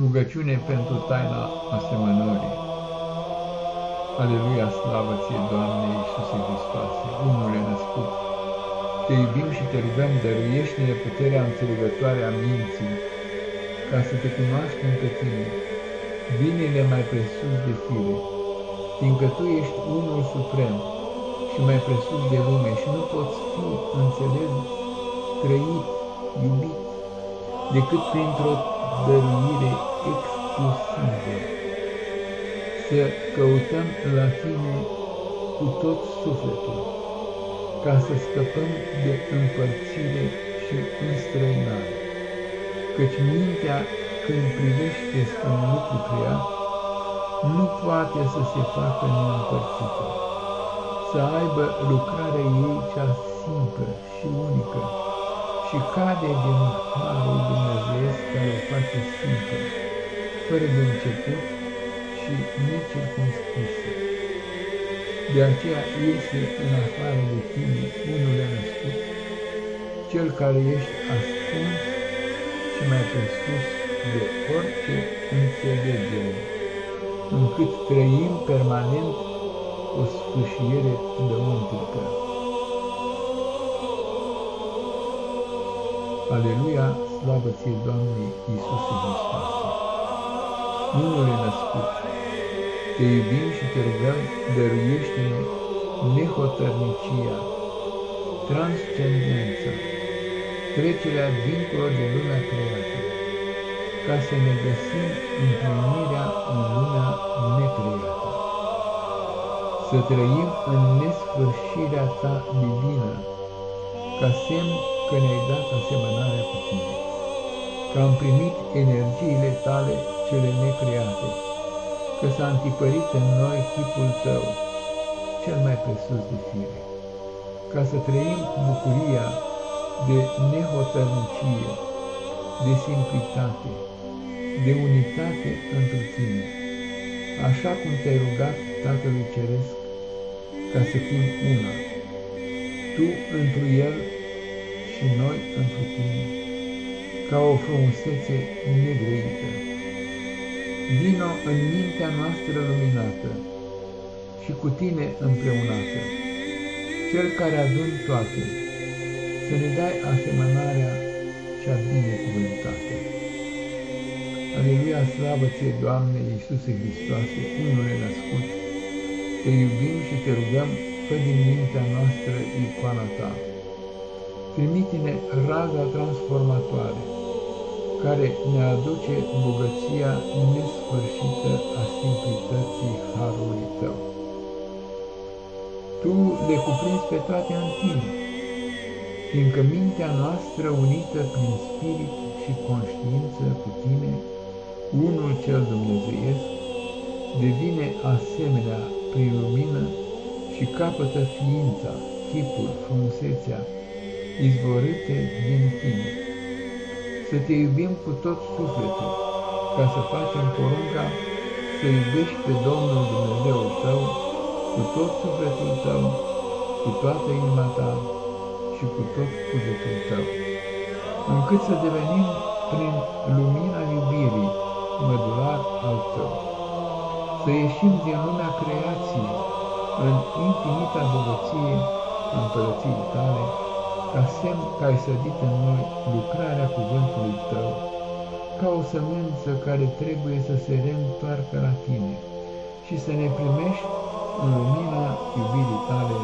Rugăciune pentru taina asemănării. Aleluia, slavă ție, Doamne Iisuse Hristoase, unule născut. Te iubim și te rugăm, dăruiește-ne puterea înțelegătoare a minții, ca să te cunoaștem pe tine, binele mai presus de fire, fiindcă tu ești unul suprem și mai presus de lume și nu poți fi înțeles, trăit, iubit, decât printr-o dăruire exclusivă. Să căutăm la tine cu tot sufletul, ca să scăpăm de împărțire și înstrăinare. Căci mintea, când privește spre un lucru creat, nu poate să se facă neîmpărțită, să aibă lucrarea ei cea simplă și unică, și cade din harul Dumnezeu care o face simplă, fără de început și necircunspusă. De aceea iese în afară de tine unul născut, cel care ești ascuns și mai presus de orice înțelegere, încât trăim permanent o sfârșiere dăuntrică. Aleluia, slavă ție, Doamne Iisuse Hristos! Unule născut, te iubim și te rugăm, dăruiește-ne nehotărnicia, transcendența, trecerea dincolo de lumea creată, ca să ne găsim împlinirea în lumea necreată. Să trăim în nesfârșirea ta divină, ca semn că ne-ai dat asemănarea cu tine, că am primit energiile tale cele necreate, că s-a întipărit în noi chipul tău, cel mai presus de fire, ca să trăim bucuria de nehotărnicie, de simplitate, de unitate într tine, așa cum te-ai rugat Tatălui Ceresc, ca să fim una, tu întru El și noi întru tine, ca o frumusețe negrăită. Vino în mintea noastră luminată și cu tine împreunată, cel care adun toate, să ne dai asemănarea cea binecuvântată. Aleluia, slavă ție, Doamne Iisuse Hristoase, unule născut, te iubim și te rugăm, fă din mintea noastră icoana ta trimite-ne raza transformatoare, care ne aduce bogăția nesfârșită a simplității Harului Tău. Tu le cuprinzi pe toate în tine, fiindcă mintea noastră unită prin spirit și conștiință cu tine, unul cel dumnezeiesc, devine asemenea prin lumină și capătă ființa, chipul, frumusețea, izvorâte din tine. Să te iubim cu tot sufletul, ca să facem porunca să iubești pe Domnul Dumnezeul tău cu tot sufletul tău, cu toată inima ta și cu tot cugetul tău, încât să devenim prin lumina iubirii mădular al tău. Să ieșim din lumea creației în infinita bogăție împărăției tale, ca semn că ai sădit în noi lucrarea cuvântului tău, ca o sămânță care trebuie să se reîntoarcă la tine și să ne primești în lumina iubirii tale